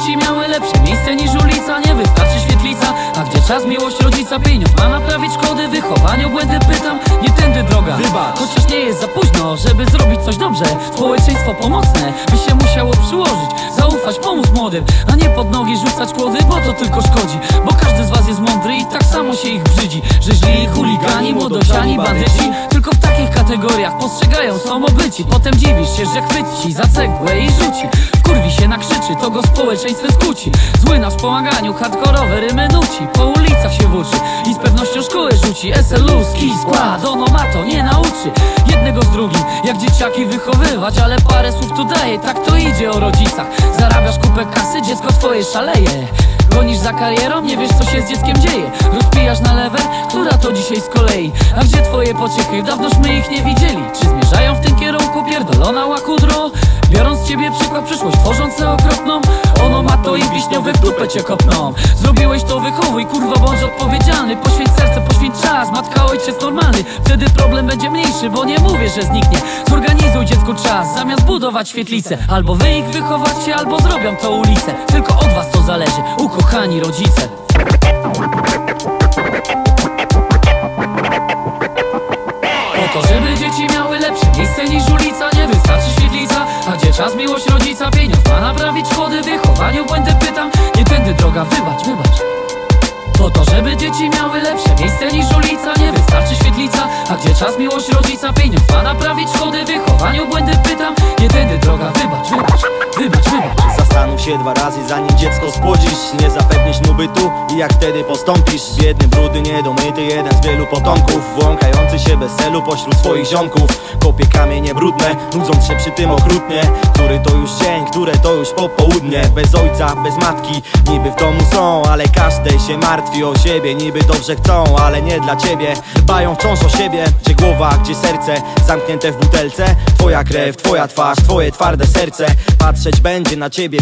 dzieci miały lepsze miejsce niż ulica Nie wystarczy świetlica, a gdzie czas, miłość, rodzica, pieniądz? Ma naprawić szkody, wychowanie, błędy Pytam, nie tędy droga Wybacz, chociaż nie jest za późno żeby zrobić coś dobrze. Społeczeństwo pomocne, by się musiało przyłożyć. Zaufać, pomóc młodym, a nie pod nogi rzucać kłody Bo to tylko szkodzi, bo każdy z was jest mądry I tak samo się ich brzydzi. Że źli chuligani, młodociani, bandyci Tylko w takich kategoriach postrzegają są obyci. Potem dziwisz się, że chwyci za cegłę i rzuci. Wkurwi się nakrzyczy, to go społeczeństwem skłóci Zły na wspomaganiu, hardkorowe rymy nuci. Po ulicach się włóczy i z pewnością szkołę rzuci. SLU-ski skład, ono ma to nie nauczy. Jednego z drugim, jak dzieciaki wychowywać Ale parę słów tu daje, tak to idzie o rodzicach. Zarabiasz kupę kasy, dziecko twoje szaleje. Gonisz za karierą, nie wiesz co się z dzieckiem dzieje. Rozpijasz na lewer, która to dzisiaj z kolei? A gdzie twoje pociechy? Dawnośmy ich nie widzieli. Czy zmierzają w tym kierunku pierdolona łakudro? Biorąc ciebie przykład, przyszłość tworzące okropną. Ono ma to i wiśniowe w dupę cię kopną. Zrobiłeś to wychowuj, kurwa bądź odpowiedzialny. Poświęć serce, poświęć ojciec normalny. Wtedy problem będzie mniejszy, bo nie mówię, że zniknie. Zorganizuj dziecku czas, zamiast budować świetlicę Albo wy ich wychowacie, albo zrobią to ulicę. Tylko od was to zależy, ukochani rodzice. Po to, żeby dzieci miały lepsze miejsce niż ulica Nie wystarczy świetlica, a gdzie czas, miłość, rodzica Pieniądz ma naprawić szkody, wychowaniu? Błędy pytam Nie tędy droga, wybacz, wybacz żeby dzieci miały lepsze miejsce niż ulica Nie wystarczy świetlica, a gdzie czas, miłość, rodzica Pieniądz? Ma naprawić szkody, wychowaniu? Błędy pytam. Tędy droga, wybacz, wybacz, się dwa razy zanim dziecko spłodzisz Nie zapewnisz mu bytu i jak wtedy postąpisz. Biedny, brudy, niedomyty, jeden z wielu potomków Błąkający się bez celu pośród swoich ziomków. Kopie kamienie brudne, nudząc się przy tym okrutnie. Który to już dzień, które to już popołudnie. Bez ojca, bez matki, niby w domu są Ale każdy się martwi o siebie, niby dobrze chcą Ale nie dla ciebie, dbają wciąż o siebie. Gdzie głowa, gdzie serce, zamknięte w butelce. Twoja krew, twoja twarz, twoje twarde serce. Patrzeć będzie na ciebie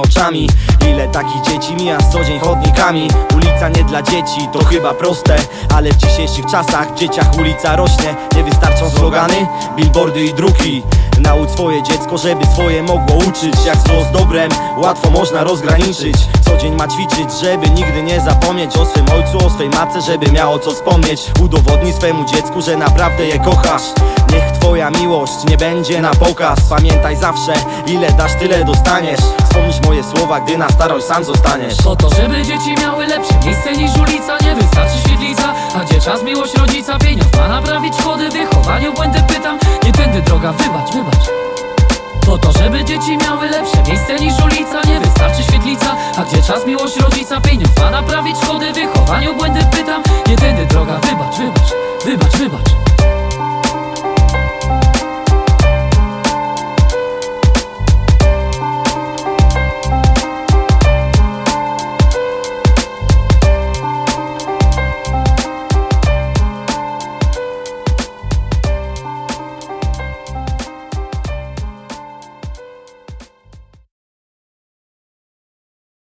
oczami. Ile takich dzieci mija co dzień chodnikami? Ulica nie dla dzieci, to chyba proste. Ale w dzisiejszych czasach w dzieciach ulica rośnie. Nie wystarczą slogany, billboardy i druki Naucz swoje dziecko, żeby swoje mogło uczyć. Jak zło z dobrem, łatwo można rozgraniczyć. Co dzień ma ćwiczyć, żeby nigdy nie zapomnieć O swym ojcu, o swej matce, żeby miało co wspomnieć. Udowodnij swemu dziecku, że naprawdę je kochasz. Niech twoja miłość nie będzie na pokaz. Pamiętaj zawsze, ile dasz, tyle dostaniesz. Wspomnisz moje słowa, gdy na starość sam zostaniesz. Po to, żeby dzieci miały lepsze miejsce niż ulica. Nie wystarczy świetlica, czas, miłość, rodzica Pieniądz. Ma naprawić szkody, wychowaniu błędy pytam. Nie tędy droga, wybacz, wybacz. Po to, żeby dzieci miały lepsze miejsce niż ulica. Nie wystarczy świetlica, a gdzie czas, miłość, rodzica Pieniądz? Ma naprawić szkody, wychowaniu błędy pytam. Nie tędy droga, wybacz, wybacz, wybacz, wybacz